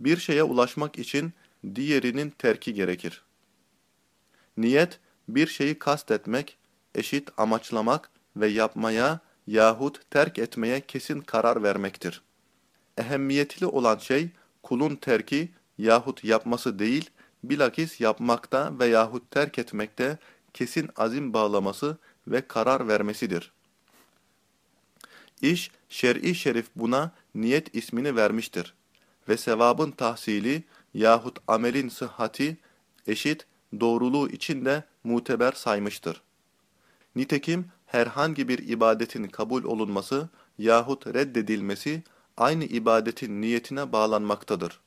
Bir şeye ulaşmak için diğerinin terki gerekir. Niyet, bir şeyi kastetmek, eşit amaçlamak ve yapmaya yahut terk etmeye kesin karar vermektir. Ehemmiyetli olan şey, kulun terki yahut yapması değil, bilakis yapmakta ve yahut terk etmekte kesin azim bağlaması ve karar vermesidir. İş, şer'i şerif buna niyet ismini vermiştir ve sevabın tahsili yahut amelin sıhhati eşit doğruluğu için de muteber saymıştır. Nitekim herhangi bir ibadetin kabul olunması yahut reddedilmesi aynı ibadetin niyetine bağlanmaktadır.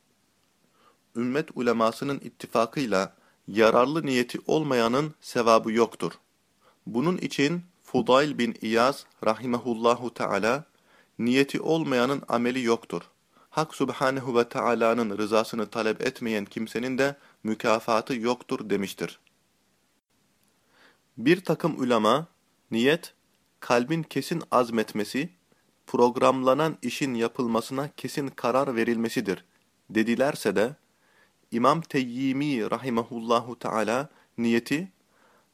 Ümmet ulemasının ittifakıyla yararlı niyeti olmayanın sevabı yoktur. Bunun için Fudayl bin İyaz rahimehullahu teala niyeti olmayanın ameli yoktur. Hak Subhanehu ve Teala'nın rızasını talep etmeyen kimsenin de mükafatı yoktur demiştir. Bir takım ulema, niyet, kalbin kesin azmetmesi, programlanan işin yapılmasına kesin karar verilmesidir dedilerse de, İmam Teyyimi rahimehullahu teala niyeti,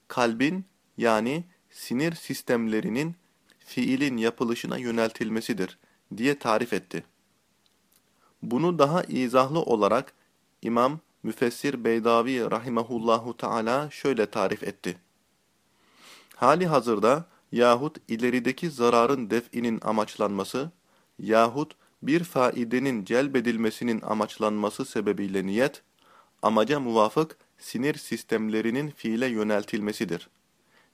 kalbin yani sinir sistemlerinin fiilin yapılışına yöneltilmesidir diye tarif etti. Bunu daha izahlı olarak İmam Müfessir Beydavi rahimehullahu teala şöyle tarif etti. Hali hazırda yahut ilerideki zararın def'inin amaçlanması yahut bir faidenin celbedilmesinin amaçlanması sebebiyle niyet, amaca muvafık sinir sistemlerinin fiile yöneltilmesidir.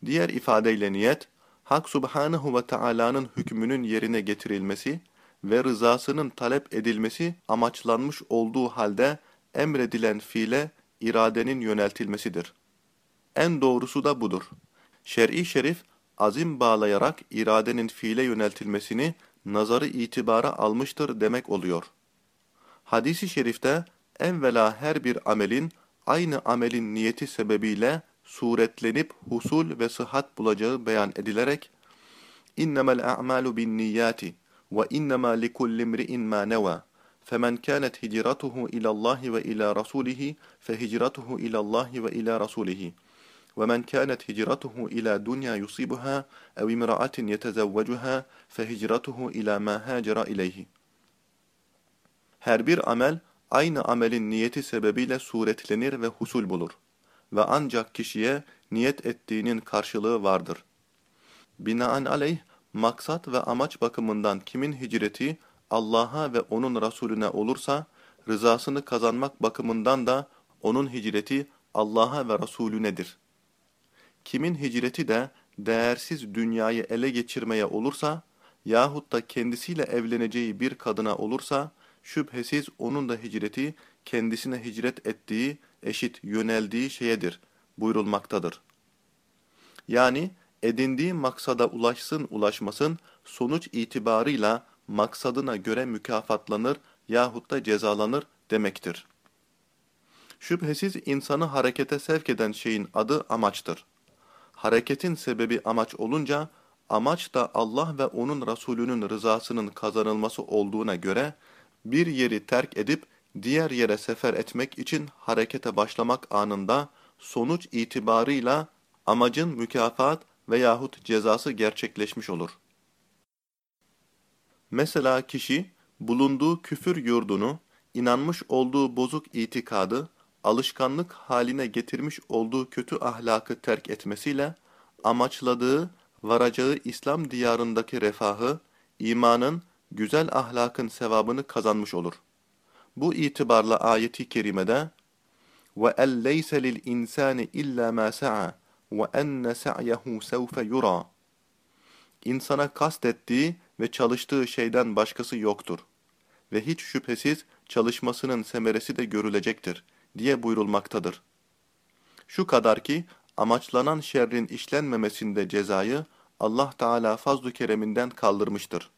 Diğer ifadeyle niyet, Hak Subhanahu ve Taala'nın hükmünün yerine getirilmesi ve rızasının talep edilmesi amaçlanmış olduğu halde emredilen fiile iradenin yöneltilmesidir. En doğrusu da budur. Şer'i şerif, azim bağlayarak iradenin fiile yöneltilmesini nazarı itibara almıştır demek oluyor. Hadis-i şerifte evvela her bir amelin aynı amelin niyeti sebebiyle suretlenip husul ve sıhhat bulacağı beyan edilerek اِنَّمَا الْاَعْمَالُ بِالنِّيَّاتِ وَاِنَّمَا لِكُلِّ امْرِئٍ مَا نَوَى فَمَنْ كَانَتْ هِجْرَتُهُ إِلَى اللّٰهِ وَإِلَى رَسُولِهِ فَهِجْرَتُهُ إِلَى اللّٰهِ وَإِلَى رَسُولِهِ وَمَنْ كَانَتْ هِجْرَتُهُ إِلَى دُنْيَا يُصِيبُهَا اَوْ اِمْرَأَةٍ يَتَزَوَّجُهَا فَهِجْرَتُهُ إِلَى مَا هَاجَرَ إِلَيْهِ Her bir amel, aynı amelin niyeti sebebiyle suretlenir ve husul bulur. Ve ancak kişiye niyet ettiğinin karşılığı vardır. Binaenaleyh, maksat ve amaç bakımından kimin hicreti Allah'a ve onun Resulüne olursa, rızasını kazanmak bakımından da onun hicreti Allah'a ve Resulünedir. Kimin hicreti de değersiz dünyayı ele geçirmeye olursa, yahut da kendisiyle evleneceği bir kadına olursa, şüphesiz onun da hicreti kendisine hicret ettiği, eşit yöneldiği şeyedir buyurulmaktadır. Yani edindiği maksada ulaşsın ulaşmasın sonuç itibarıyla maksadına göre mükafatlanır yahut da cezalanır demektir. Şüphesiz insanı harekete sevk eden şeyin adı amaçtır. Hareketin sebebi amaç olunca, amaç da Allah ve onun Resulünün rızasının kazanılması olduğuna göre, bir yeri terk edip diğer yere sefer etmek için harekete başlamak anında sonuç itibarıyla amacın mükafat veyahut cezası gerçekleşmiş olur. Mesela kişi bulunduğu küfür yurdunu, inanmış olduğu bozuk itikadı, alışkanlık haline getirmiş olduğu kötü ahlakı terk etmesiyle amaçladığı, varacağı İslam diyarındaki refahı, imanın, güzel ahlakın sevabını kazanmış olur. Bu itibarla ayeti kerimede وَاَنْ لَيْسَ لِلْاِنْسَانِ اِلَّا مَا سَعَى وَاَنَّ سَعْيَهُ سَوْفَ يُرَى İnsana kastettiği ve çalıştığı şeyden başkası yoktur. Ve hiç şüphesiz çalışmasının semeresi de görülecektir diye buyurulmaktadır. Şu kadar ki amaçlanan şerrin işlenmemesinde cezayı Allah Teala fazl-ı kereminden kaldırmıştır.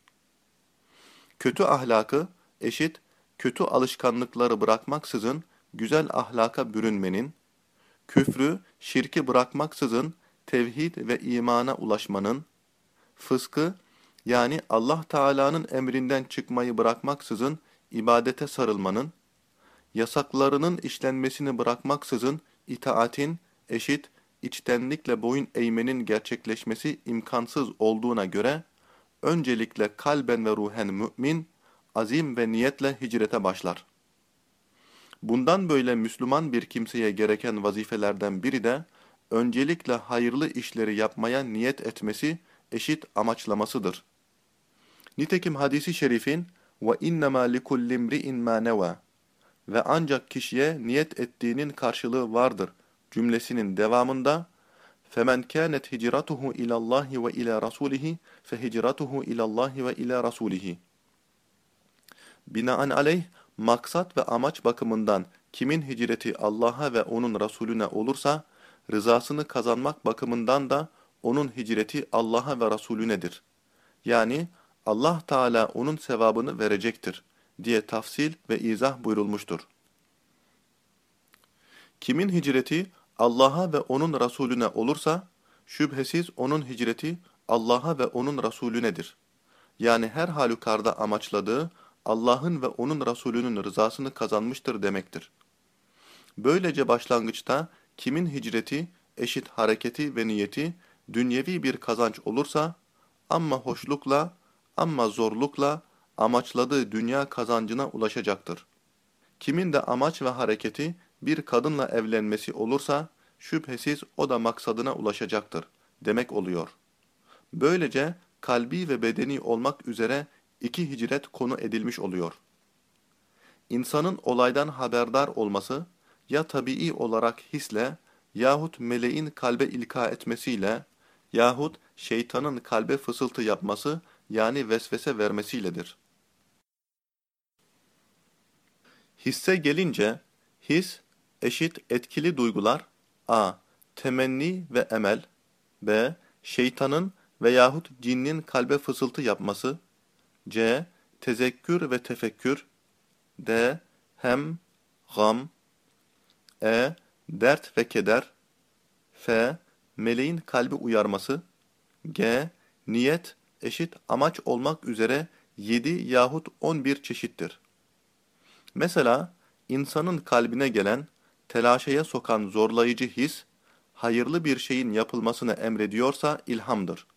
Kötü ahlakı eşit, kötü alışkanlıkları bırakmaksızın güzel ahlaka bürünmenin, küfrü, şirki bırakmaksızın tevhid ve imana ulaşmanın, fıskı yani Allah Teala'nın emrinden çıkmayı bırakmaksızın ibadete sarılmanın, yasaklarının işlenmesini bırakmaksızın itaatin eşit, içtenlikle boyun eğmenin gerçekleşmesi imkansız olduğuna göre, öncelikle kalben ve ruhen mümin, azim ve niyetle hicrete başlar. Bundan böyle Müslüman bir kimseye gereken vazifelerden biri de, öncelikle hayırlı işleri yapmaya niyet etmesi, eşit amaçlamasıdır. Nitekim hadisi şerifin ve innema likulli imri'in ma neva ve ancak kişiye niyet ettiğinin karşılığı vardır cümlesinin devamında femen kanet hicratuhu ila Allah ve ila rasulihi fehicratuhu ila Allah ve ila rasulihi Binaenaleyh maksat ve amaç bakımından kimin hicreti Allah'a ve onun Resulüne olursa rızasını kazanmak bakımından da onun hicreti Allah'a ve Resulünedir. Yani Allah Teala onun sevabını verecektir diye tafsil ve izah buyurulmuştur. Kimin hicreti Allah'a ve onun Resulüne olursa, şüphesiz onun hicreti Allah'a ve onun Resulünedir. Yani her halükarda amaçladığı Allah'ın ve onun Resulünün rızasını kazanmıştır demektir. Böylece başlangıçta kimin hicreti, eşit hareketi ve niyeti dünyevi bir kazanç olursa, ama hoşlukla, ama zorlukla amaçladığı dünya kazancına ulaşacaktır. Kimin de amaç ve hareketi bir kadınla evlenmesi olursa, şüphesiz o da maksadına ulaşacaktır demek oluyor. Böylece kalbi ve bedeni olmak üzere iki hicret konu edilmiş oluyor. İnsanın olaydan haberdar olması, ya tabii olarak hisle yahut meleğin kalbe ilka etmesiyle yahut şeytanın kalbe fısıltı yapması yani vesvese vermesiyledir. Hisse gelince, his, eşit etkili duygular, a. Temenni ve emel, b. Şeytanın veyahut cinnin kalbe fısıltı yapması, c. Tezekkür ve tefekkür, d. Hem, gam, e. Dert ve keder, f. Meleğin kalbi uyarması, g. Niyet, eşit amaç olmak üzere 7 yahut 11 çeşittir. Mesela insanın kalbine gelen, telaşeye sokan zorlayıcı his, hayırlı bir şeyin yapılmasını emrediyorsa ilhamdır.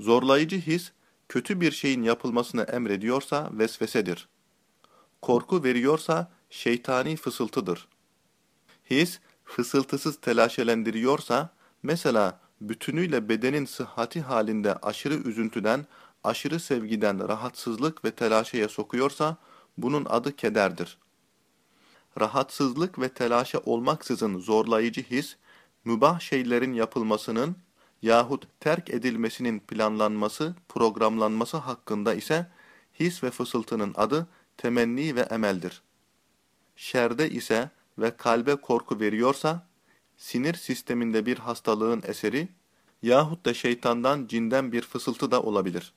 Zorlayıcı his, kötü bir şeyin yapılmasını emrediyorsa vesvesedir. Korku veriyorsa şeytani fısıltıdır. His, fısıltısız telaşelendiriyorsa, mesela bütünüyle bedenin sıhhati halinde aşırı üzüntüden, aşırı sevgiden rahatsızlık ve telaşeye sokuyorsa, bunun adı kederdir. Rahatsızlık ve telaşa olmaksızın zorlayıcı his, mübah şeylerin yapılmasının yahut terk edilmesinin planlanması, programlanması hakkında ise his ve fısıltının adı temenni ve emeldir. Şerde ise ve kalbe korku veriyorsa, sinir sisteminde bir hastalığın eseri yahut da şeytandan cinden bir fısıltı da olabilir.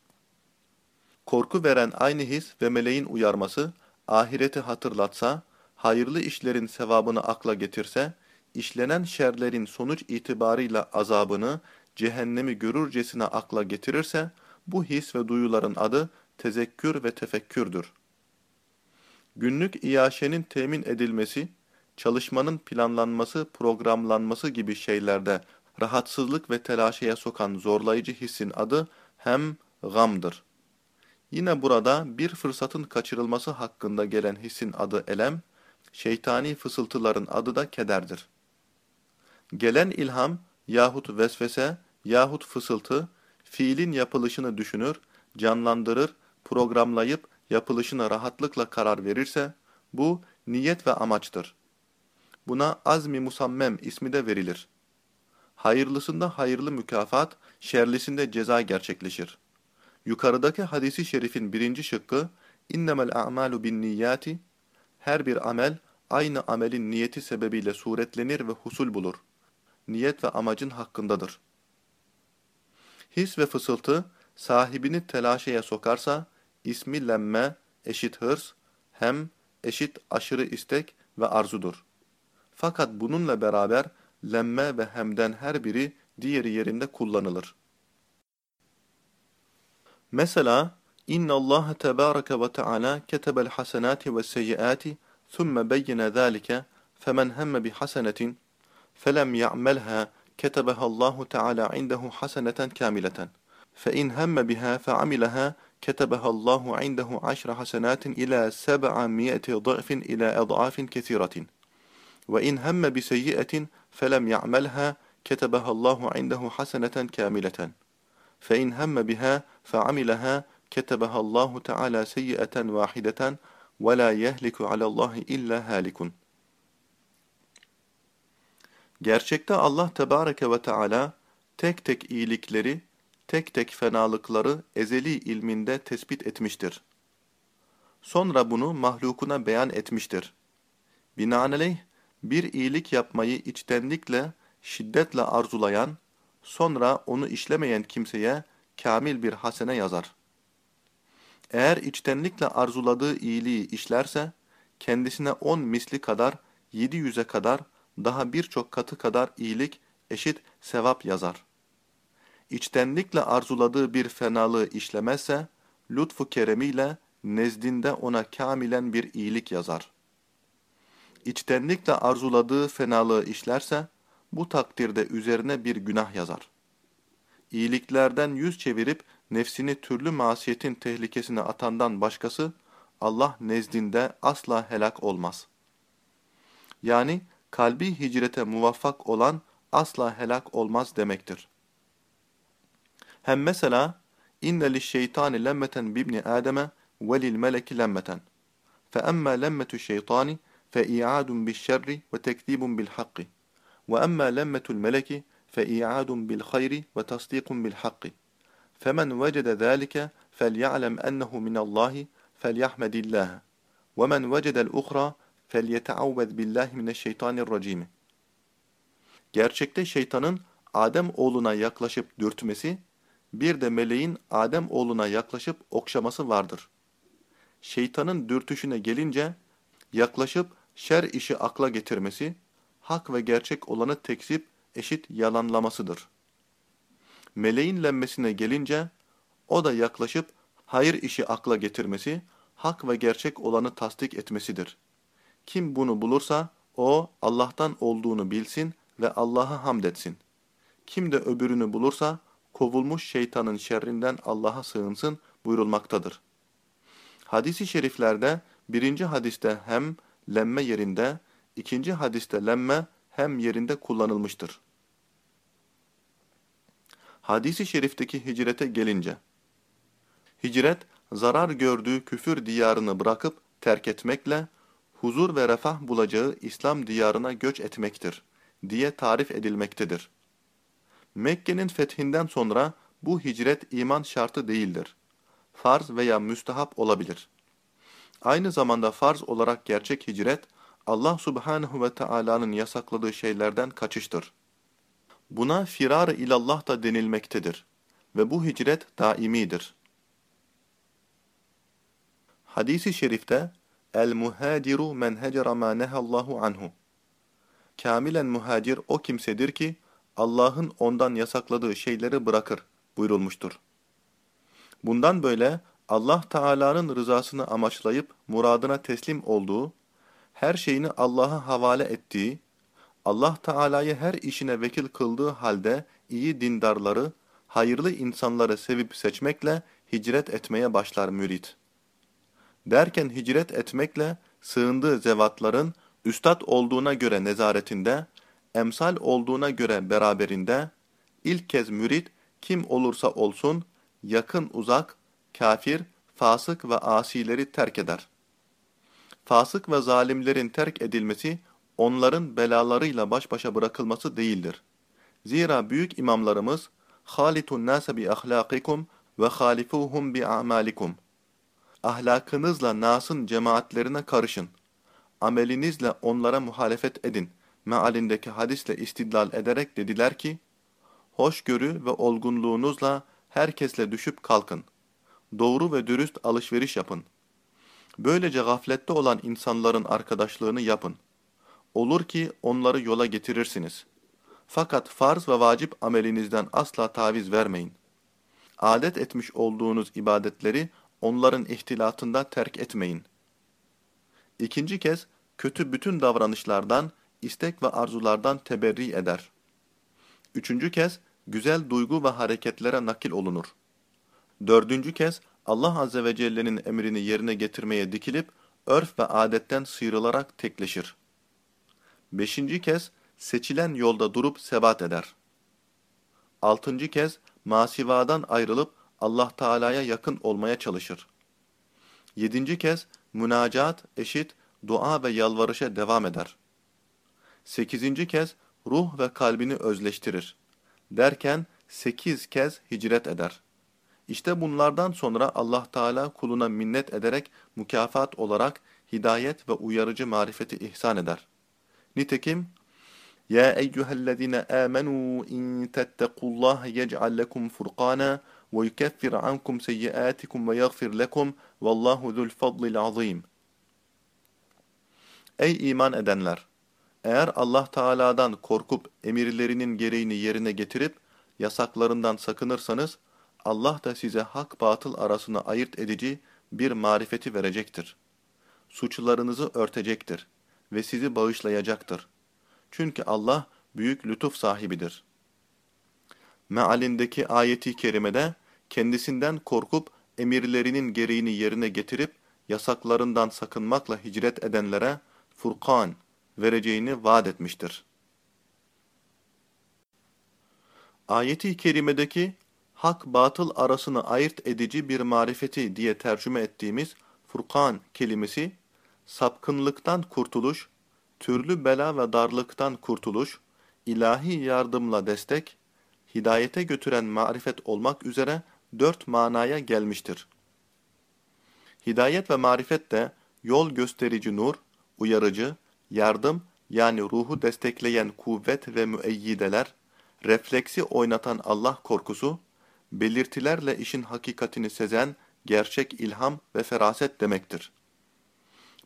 Korku veren aynı his ve meleğin uyarması, ahireti hatırlatsa, hayırlı işlerin sevabını akla getirse, işlenen şerlerin sonuç itibarıyla azabını, cehennemi görürcesine akla getirirse, bu his ve duyuların adı tezekkür ve tefekkürdür. Günlük iaşenin temin edilmesi, çalışmanın planlanması, programlanması gibi şeylerde rahatsızlık ve telaşeye sokan zorlayıcı hissin adı hem gamdır. Yine burada bir fırsatın kaçırılması hakkında gelen hissin adı elem, şeytani fısıltıların adı da kederdir. Gelen ilham yahut vesvese yahut fısıltı fiilin yapılışını düşünür, canlandırır, programlayıp yapılışına rahatlıkla karar verirse bu niyet ve amaçtır. Buna azmi musammem ismi de verilir. Hayırlısında hayırlı mükafat, şerlisinde ceza gerçekleşir. Yukarıdaki hadisi şerifin birinci şıkkı innemel a'malu bin niyati her bir amel aynı amelin niyeti sebebiyle suretlenir ve husul bulur Niyet ve amacın hakkındadır. His ve fısıltı, sahibini telaşeye sokarsa, ismi lemme, eşit hırs, hem, eşit aşırı istek ve arzudur. Fakat bununla beraber lemme ve hemden her biri diğeri yerinde kullanılır. Mesela inna Allah tebaraka ve teala ketebel hasenati ve seyyiati ثم بين ذلك فمن هم بحسنة فلم يعملها كتبها الله تعالى عنده حسنة كاملة. فإن هم بها فعملها كتبها الله عنده عشر حسنات إلى سبعمائة ضعف إلى أضعاف كثيرة. وإن هم بسيئة فلم يعملها كتبها الله عنده حسنة كاملة. فإن هم بها فعملها كتبها الله تعالى سيئة واحدة ولا يهلك على الله إلا هالك. Gerçekte Allah Tebareke ve Teala tek tek iyilikleri, tek tek fenalıkları ezeli ilminde tespit etmiştir. Sonra bunu mahlukuna beyan etmiştir. Binaenaleyh bir iyilik yapmayı içtenlikle, şiddetle arzulayan, sonra onu işlemeyen kimseye kamil bir hasene yazar. Eğer içtenlikle arzuladığı iyiliği işlerse, kendisine on misli kadar, yedi yüze kadar, daha birçok katı kadar iyilik, eşit sevap yazar. İçtenlikle arzuladığı bir fenalığı işlemezse, lütfu keremiyle nezdinde ona kamilen bir iyilik yazar. İçtenlikle arzuladığı fenalığı işlerse, bu takdirde üzerine bir günah yazar. İyiliklerden yüz çevirip nefsini türlü masiyetin tehlikesine atandan başkası, Allah nezdinde asla helak olmaz. Yani kalbi hicrete muvaffak olan asla helak olmaz demektir. Hem mesela inne lişşeytani lemmeten bibni Adem'e ve lil meleki lemmeten. Fe emmâ lemmetu şeytani fe i'adun bişşerri ve tekzibun bil hakki. Ve emmâ lemmetul meleki fe i'adun bil hayri ve tasdikun bil hakki. Femen vecede zâlike فليعلم أنه من الله فليحمد الله ومن وجد الأخرى فليتعوذ بالله من الشيطان الرجيم Gerçekte şeytanın Adem oğluna yaklaşıp dürtmesi, bir de meleğin Adem oğluna yaklaşıp okşaması vardır. Şeytanın dürtüşüne gelince, yaklaşıp şer işi akla getirmesi, hak ve gerçek olanı tekzip, eşit yalanlamasıdır. Meleğin lenmesine gelince, o da yaklaşıp hayır işi akla getirmesi, hak ve gerçek olanı tasdik etmesidir. Kim bunu bulursa, o Allah'tan olduğunu bilsin ve Allah'a hamd etsin. Kim de öbürünü bulursa, kovulmuş şeytanın şerrinden Allah'a sığınsın buyurulmaktadır. Hadis-i şeriflerde birinci hadiste hem lemme yerinde, ikinci hadiste lemme hem yerinde kullanılmıştır. Hadis-i şerifteki hicrete gelince, Hicret, zarar gördüğü küfür diyarını bırakıp terk etmekle, huzur ve refah bulacağı İslam diyarına göç etmektir, diye tarif edilmektedir. Mekke'nin fethinden sonra bu hicret iman şartı değildir. Farz veya müstehap olabilir. Aynı zamanda farz olarak gerçek hicret, Allah subhanehu ve Taala'nın yasakladığı şeylerden kaçıştır. Buna firar-ı ilallah da denilmektedir ve bu hicret daimidir. Hadis-i şerifte El-muhaciru men hecera ma nehallahu anhu. Kamilen muhacir o kimsedir ki Allah'ın ondan yasakladığı şeyleri bırakır buyurulmuştur. Bundan böyle Allah Teala'nın rızasını amaçlayıp muradına teslim olduğu, her şeyini Allah'a havale ettiği, Allah Teala'yı her işine vekil kıldığı halde iyi dindarları, hayırlı insanları sevip seçmekle hicret etmeye başlar mürit. Derken hicret etmekle sığındığı zevatların üstad olduğuna göre nezaretinde, emsal olduğuna göre beraberinde, ilk kez mürit kim olursa olsun, yakın uzak, kafir, fasık ve asileri terk eder. Fasık ve zalimlerin terk edilmesi, onların belalarıyla baş başa bırakılması değildir. Zira büyük imamlarımız, خَالِتُ النَّاسَ بِأَخْلَاقِكُمْ وَخَالِفُوهُمْ بِأَعْمَالِكُمْ Ahlakınızla Nas'ın cemaatlerine karışın. Amelinizle onlara muhalefet edin. Mealindeki hadisle istidlal ederek dediler ki, Hoşgörü ve olgunluğunuzla herkesle düşüp kalkın. Doğru ve dürüst alışveriş yapın. Böylece gaflette olan insanların arkadaşlığını yapın. Olur ki onları yola getirirsiniz. Fakat farz ve vacip amelinizden asla taviz vermeyin. Adet etmiş olduğunuz ibadetleri onların ihtilatında terk etmeyin. İkinci kez kötü bütün davranışlardan, istek ve arzulardan teberri eder. Üçüncü kez, güzel duygu ve hareketlere nakil olunur. Dördüncü kez, Allah Azze ve Celle'nin emrini yerine getirmeye dikilip, örf ve adetten sıyrılarak tekleşir. Beşinci kez, seçilen yolda durup sebat eder. Altıncı kez, masivadan ayrılıp Allah Teala'ya yakın olmaya çalışır. Yedinci kez, münacat, eşit, dua ve yalvarışa devam eder. Sekizinci kez, ruh ve kalbini özleştirir. Derken, sekiz kez hicret eder. İşte bunlardan sonra Allah Teala kuluna minnet ederek mükafat olarak hidayet ve uyarıcı marifeti ihsan eder. Nitekim Ya eyyühellezine amenu in tettequllaha yec'al lekum furqana ankum seyyiatikum ve yaghfir lekum vallahu zul fadlil azim. Ey iman edenler! Eğer Allah Teala'dan korkup emirlerinin gereğini yerine getirip yasaklarından sakınırsanız Allah da size hak batıl arasını ayırt edici bir marifeti verecektir. Suçlarınızı örtecektir ve sizi bağışlayacaktır. Çünkü Allah büyük lütuf sahibidir. Mealindeki ayeti kerimede kendisinden korkup emirlerinin gereğini yerine getirip yasaklarından sakınmakla hicret edenlere Furkan vereceğini vaat etmiştir. Ayeti kerimedeki hak batıl arasını ayırt edici bir marifeti diye tercüme ettiğimiz Furkan kelimesi, sapkınlıktan kurtuluş, türlü bela ve darlıktan kurtuluş, ilahi yardımla destek, hidayete götüren marifet olmak üzere dört manaya gelmiştir. Hidayet ve marifet de yol gösterici nur, uyarıcı, yardım yani ruhu destekleyen kuvvet ve müeyyideler, refleksi oynatan Allah korkusu, belirtilerle işin hakikatini sezen gerçek ilham ve feraset demektir.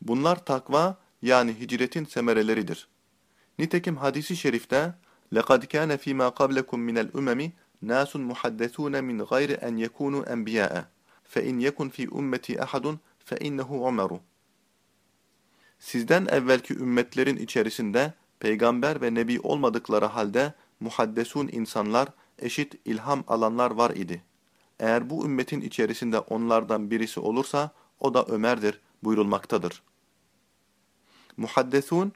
Bunlar takva yani hicretin semereleridir. Nitekim hadisi şerifte لَقَدْ كَانَ ف۪ي مَا قَبْلَكُمْ مِنَ الْأُمَمِ نَاسٌ مُحَدَّثُونَ مِنْ غَيْرِ أَنْ يَكُونُوا أَنْبِيَاءَ فَاِنْ يَكُنْ ف۪ي اُمَّتِي أَحَدٌ فَاِنَّهُ عُمَرُ Sizden evvelki ümmetlerin içerisinde peygamber ve nebi olmadıkları halde muhaddesun insanlar, eşit ilham alanlar var idi. Eğer bu ümmetin içerisinde onlardan birisi olursa o da Ömer'dir buyurulmaktadır. Muhaddesun,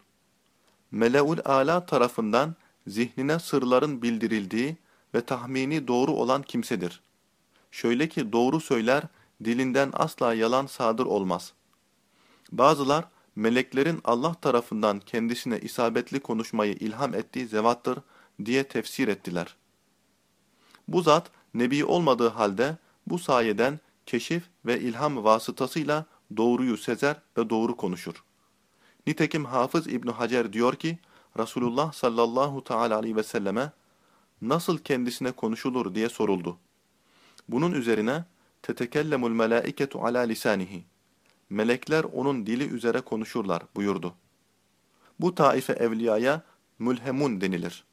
Meleul Ala tarafından zihnine sırların bildirildiği ve tahmini doğru olan kimsedir. Şöyle ki doğru söyler, dilinden asla yalan sadır olmaz. Bazılar, meleklerin Allah tarafından kendisine isabetli konuşmayı ilham ettiği zevattır diye tefsir ettiler. Bu zat, nebi olmadığı halde bu sayeden keşif ve ilham vasıtasıyla doğruyu sezer ve doğru konuşur. Nitekim Hafız İbn Hacer diyor ki, Resulullah sallallahu teala aleyhi ve selleme nasıl kendisine konuşulur diye soruldu. Bunun üzerine tetekellemul melaiketu ala lisanihi. Melekler onun dili üzere konuşurlar buyurdu. Bu taife evliyaya mülhemun denilir.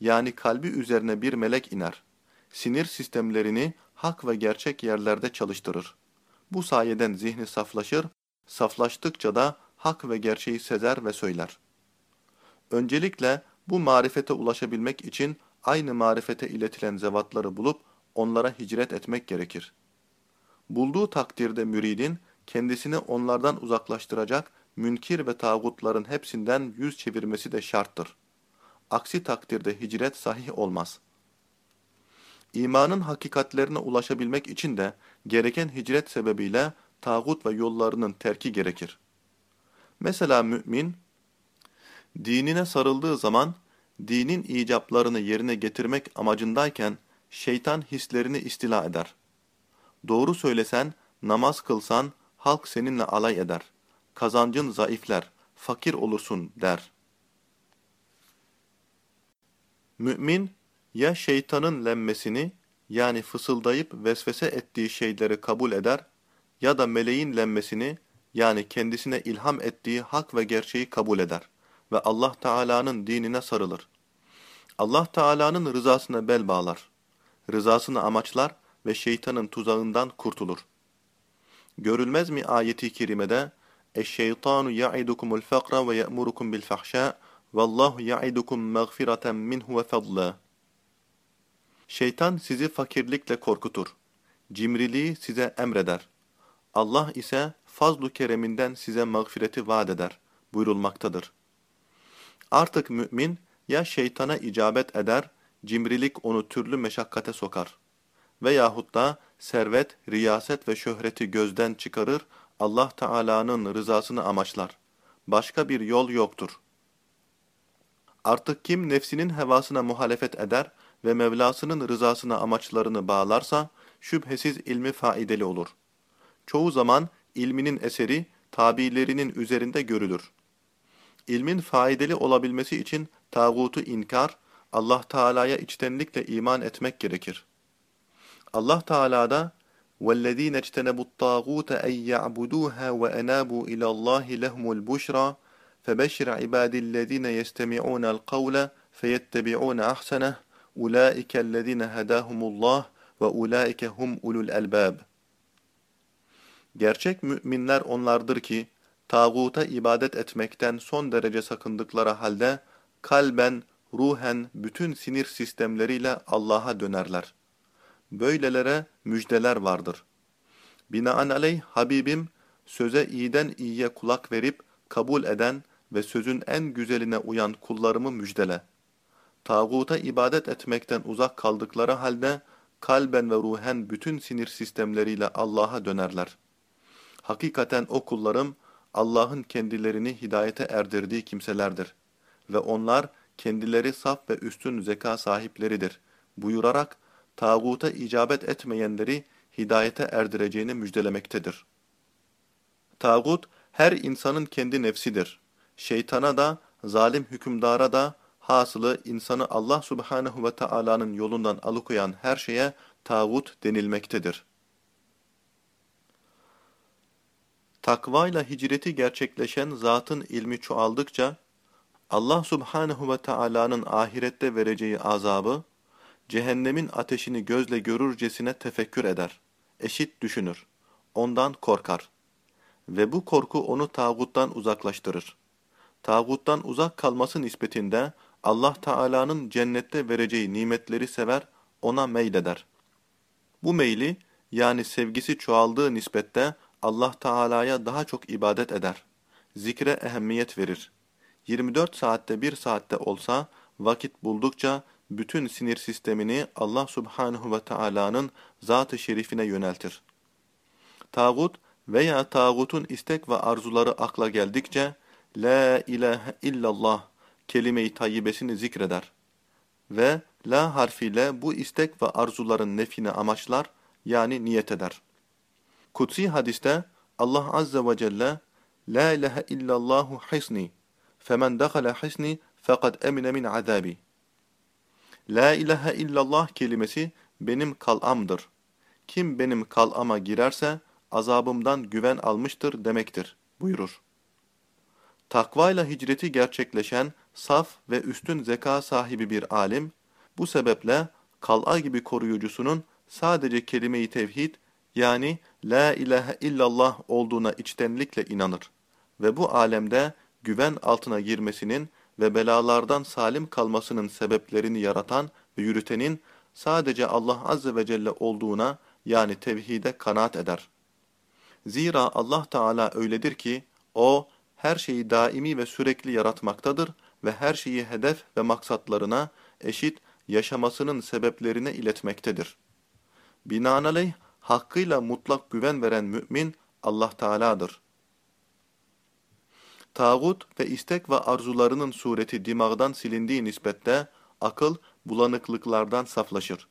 Yani kalbi üzerine bir melek iner. Sinir sistemlerini hak ve gerçek yerlerde çalıştırır. Bu sayeden zihni saflaşır, saflaştıkça da hak ve gerçeği sezer ve söyler. Öncelikle bu marifete ulaşabilmek için aynı marifete iletilen zevatları bulup onlara hicret etmek gerekir. Bulduğu takdirde müridin kendisini onlardan uzaklaştıracak münkir ve tağutların hepsinden yüz çevirmesi de şarttır. Aksi takdirde hicret sahih olmaz. İmanın hakikatlerine ulaşabilmek için de gereken hicret sebebiyle tağut ve yollarının terki gerekir. Mesela mümin, dinine sarıldığı zaman dinin icaplarını yerine getirmek amacındayken şeytan hislerini istila eder. Doğru söylesen, namaz kılsan, halk seninle alay eder. Kazancın zayıfler, fakir olursun der. Mümin, ya şeytanın lemmesini, yani fısıldayıp vesvese ettiği şeyleri kabul eder, ya da meleğin lemmesini, yani kendisine ilham ettiği hak ve gerçeği kabul eder ve Allah Teala'nın dinine sarılır. Allah Teala'nın rızasına bel bağlar. Rızasını amaçlar ve şeytanın tuzağından kurtulur. Görülmez mi ayeti kerimede Eşşeytanu ya'idukumul fakra ve ye'murukum bil fahşâ vallahu ya'idukum mağfireten minhu ve fadla. Şeytan sizi fakirlikle korkutur. Cimriliği size emreder. Allah ise fazlu kereminden size mağfireti vaat eder buyurulmaktadır. Artık mümin ya şeytana icabet eder, cimrilik onu türlü meşakkate sokar. Veyahut da servet, riyaset ve şöhreti gözden çıkarır, Allah Teala'nın rızasını amaçlar. Başka bir yol yoktur. Artık kim nefsinin hevasına muhalefet eder ve Mevlasının rızasına amaçlarını bağlarsa, şüphesiz ilmi faideli olur. Çoğu zaman ilminin eseri, tabilerinin üzerinde görülür. İlmin faydalı olabilmesi için tağutu inkar, Allah Teala'ya içtenlikle iman etmek gerekir. Allah Teala da وَالَّذ۪ينَ اجْتَنَبُوا الطَّاغُوتَ اَنْ يَعْبُدُوهَا وَاَنَابُوا اِلَى اللّٰهِ لَهْمُ الْبُشْرَى فَبَشِّرْ عِبَادِ الَّذ۪ينَ يَسْتَمِعُونَ الْقَوْلَ فَيَتَّبِعُونَ أَحْسَنَهُ اُولَٰئِكَ الَّذ۪ينَ هَدَاهُمُ اللّٰهِ وَاُولَٰئِكَ هُمْ اُلُوا الْأَلْبَابِ Gerçek müminler onlardır ki, tağuta ibadet etmekten son derece sakındıkları halde, kalben, ruhen, bütün sinir sistemleriyle Allah'a dönerler. Böylelere müjdeler vardır. Binaenaleyh Habibim, söze iyiden iyiye kulak verip, kabul eden ve sözün en güzeline uyan kullarımı müjdele. Tağuta ibadet etmekten uzak kaldıkları halde, kalben ve ruhen bütün sinir sistemleriyle Allah'a dönerler. Hakikaten o kullarım, Allah'ın kendilerini hidayete erdirdiği kimselerdir. Ve onlar kendileri saf ve üstün zeka sahipleridir. Buyurarak, tağuta icabet etmeyenleri hidayete erdireceğini müjdelemektedir. Tağut, her insanın kendi nefsidir. Şeytana da, zalim hükümdara da, hasılı insanı Allah subhanehu ve Taala'nın yolundan alıkoyan her şeye tağut denilmektedir. Takvayla hicreti gerçekleşen zatın ilmi çoğaldıkça, Allah subhanehu ve Taala'nın ahirette vereceği azabı, cehennemin ateşini gözle görürcesine tefekkür eder, eşit düşünür, ondan korkar. Ve bu korku onu tağuttan uzaklaştırır. Tağuttan uzak kalması nispetinde Allah Teala'nın cennette vereceği nimetleri sever, ona meyleder. Bu meyli, yani sevgisi çoğaldığı nispette Allah Teala'ya daha çok ibadet eder. Zikre ehemmiyet verir. 24 saatte bir saatte olsa vakit buldukça bütün sinir sistemini Allah Subhanahu ve Taala'nın zat-ı şerifine yöneltir. Tağut veya tağutun istek ve arzuları akla geldikçe La ilahe illallah kelime-i tayyibesini zikreder ve la harfiyle bu istek ve arzuların nefini amaçlar yani niyet eder. Kutsi hadiste Allah Azze ve Celle La ilahe illallahu hisni femen dakhala hisni fakat emine min azabi La ilahe illallah kelimesi benim kalamdır. Kim benim kalama girerse azabımdan güven almıştır demektir buyurur. Takvayla hicreti gerçekleşen saf ve üstün zeka sahibi bir alim, bu sebeple kal'a gibi koruyucusunun sadece kelime-i tevhid yani La ilahe illallah olduğuna içtenlikle inanır ve bu alemde güven altına girmesinin ve belalardan salim kalmasının sebeplerini yaratan ve yürütenin sadece Allah Azze ve Celle olduğuna yani tevhide kanaat eder. Zira Allah Teala öyledir ki, O, her şeyi daimi ve sürekli yaratmaktadır ve her şeyi hedef ve maksatlarına eşit yaşamasının sebeplerine iletmektedir. Binaenaleyh, hakkıyla mutlak güven veren mümin Allah Teala'dır. Tağut ve istek ve arzularının sureti dimağdan silindiği nispette akıl bulanıklıklardan saflaşır.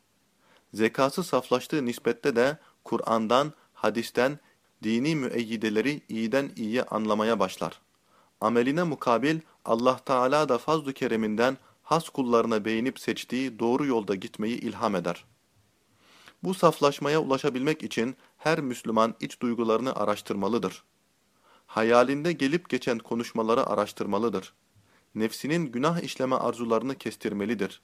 Zekası saflaştığı nispette de Kur'an'dan, hadisten, dini müeyyideleri iyiden iyiye anlamaya başlar. Ameline mukabil Allah Teala da fazl-ı kereminden has kullarına beğenip seçtiği doğru yolda gitmeyi ilham eder. Bu saflaşmaya ulaşabilmek için her Müslüman iç duygularını araştırmalıdır. Hayalinde gelip geçen konuşmaları araştırmalıdır. Nefsinin günah işleme arzularını kestirmelidir.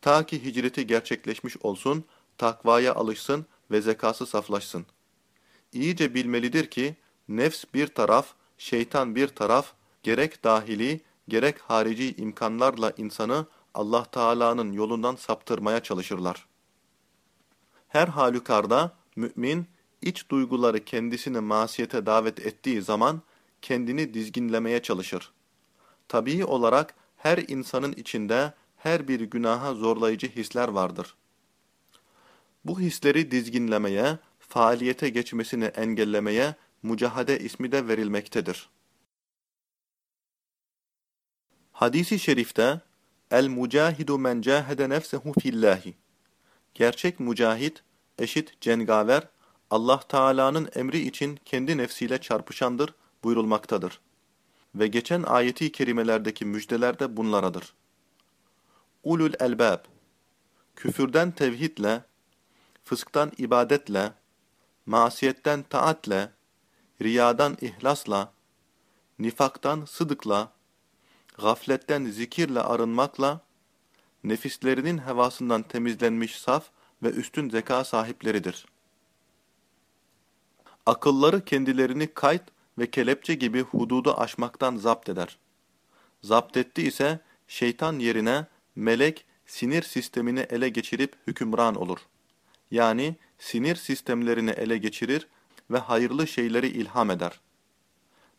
Ta ki hicreti gerçekleşmiş olsun, takvaya alışsın ve zekası saflaşsın. İyice bilmelidir ki, nefs bir taraf, şeytan bir taraf, gerek dahili, gerek harici imkanlarla insanı Allah Teala'nın yolundan saptırmaya çalışırlar. Her halükarda mümin, iç duyguları kendisini masiyete davet ettiği zaman kendini dizginlemeye çalışır. Tabii olarak her insanın içinde her bir günaha zorlayıcı hisler vardır. Bu hisleri dizginlemeye, faaliyete geçmesini engellemeye mücahade ismi de verilmektedir. Hadisi şerifte El mucahidu men cahede nefsehu fillahi Gerçek mücahit, eşit cengaver, Allah Teala'nın emri için kendi nefsiyle çarpışandır buyurulmaktadır. Ve geçen ayeti kerimelerdeki müjdeler de bunlaradır. Ulul elbab Küfürden tevhidle, fısktan ibadetle, masiyetten taatle, riyadan ihlasla, nifaktan sıdıkla, gafletten zikirle arınmakla, nefislerinin hevasından temizlenmiş saf ve üstün zeka sahipleridir. Akılları kendilerini kayıt ve kelepçe gibi hududu aşmaktan zapt eder. Zapt etti ise şeytan yerine melek sinir sistemini ele geçirip hükümran olur. Yani sinir sistemlerini ele geçirir ve hayırlı şeyleri ilham eder.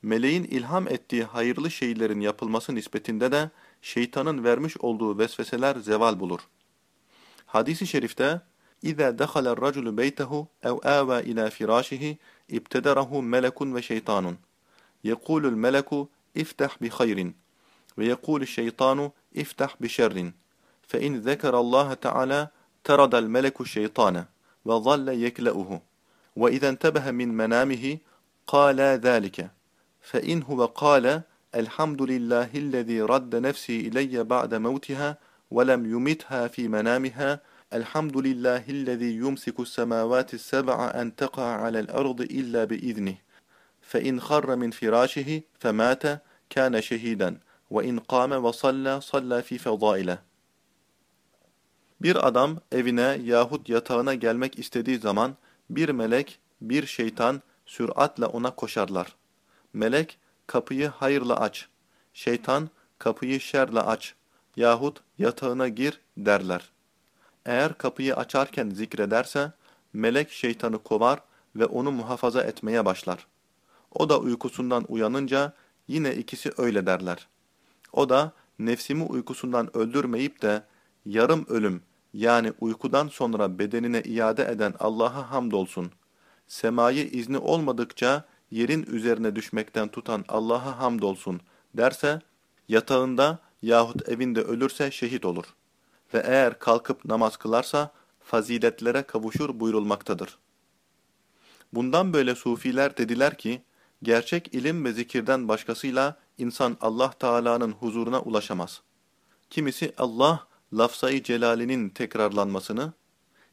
Meleğin ilham ettiği hayırlı şeylerin yapılması nispetinde de şeytanın vermiş olduğu vesveseler zeval bulur. Hadis-i şerifte İza dakhala raculu beytehu ev ava ila firashihi ibtedarahu melekun ve şeytanun. Yekulul meleku iftah bi hayrin ve yekulul şeytanu iftah bi şerrin. Fe in zekarallaha Teala teradal meleku şeytane ve zalle yekleuhu. Ve iza entebehe min الحمد لله الذي رد نفسي إلي بعد موتها ولم يمتها في منامها. الحمد لله الذي يمسك السماوات السبع أن تقع على الأرض إلا بإذنه. فإن خر من فراشه فمات كان شهيدا. وإن قام وصلى صلى في فضائله. Bir adam evine yahut yatağına gelmek istediği zaman bir melek, bir şeytan süratle ona koşarlar. Melek, kapıyı hayırla aç, şeytan kapıyı şerle aç yahut yatağına gir derler. Eğer kapıyı açarken zikrederse, melek şeytanı kovar ve onu muhafaza etmeye başlar. O da uykusundan uyanınca yine ikisi öyle derler. O da nefsimi uykusundan öldürmeyip de yarım ölüm yani uykudan sonra bedenine iade eden Allah'a hamdolsun. Semayı izni olmadıkça yerin üzerine düşmekten tutan Allah'a hamdolsun derse, yatağında yahut evinde ölürse şehit olur ve eğer kalkıp namaz kılarsa faziletlere kavuşur buyurulmaktadır. Bundan böyle sufiler dediler ki, gerçek ilim ve zikirden başkasıyla insan Allah Teala'nın huzuruna ulaşamaz. Kimisi Allah lafzayı celalinin tekrarlanmasını,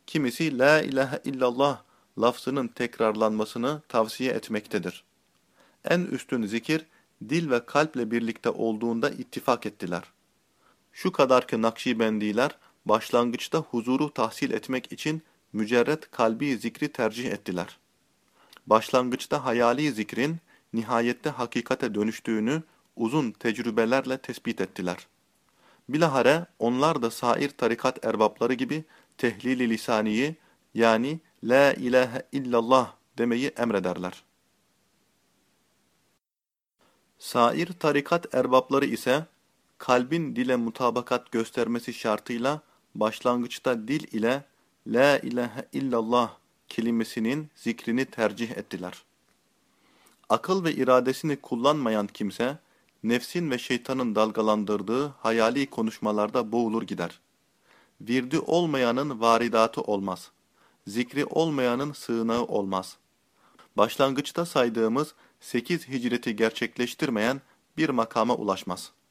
kimisi La ilahe illallah lafzının tekrarlanmasını tavsiye etmektedir. En üstün zikir, dil ve kalple birlikte olduğunda ittifak ettiler. Şu kadar ki Nakşibendiler başlangıçta huzuru tahsil etmek için mücerret kalbi zikri tercih ettiler. Başlangıçta hayali zikrin nihayette hakikate dönüştüğünü uzun tecrübelerle tespit ettiler. Bilahare onlar da sair tarikat erbapları gibi tehlili lisaniyi yani La ilahe illallah demeyi emrederler. Sair tarikat erbapları ise kalbin dile mutabakat göstermesi şartıyla başlangıçta dil ile La ilahe illallah kelimesinin zikrini tercih ettiler. Akıl ve iradesini kullanmayan kimse, nefsin ve şeytanın dalgalandırdığı hayali konuşmalarda boğulur gider. Virdi olmayanın varidatı olmaz. Zikri olmayanın sığınağı olmaz. Başlangıçta saydığımız sekiz hicreti gerçekleştirmeyen bir makama ulaşmaz.''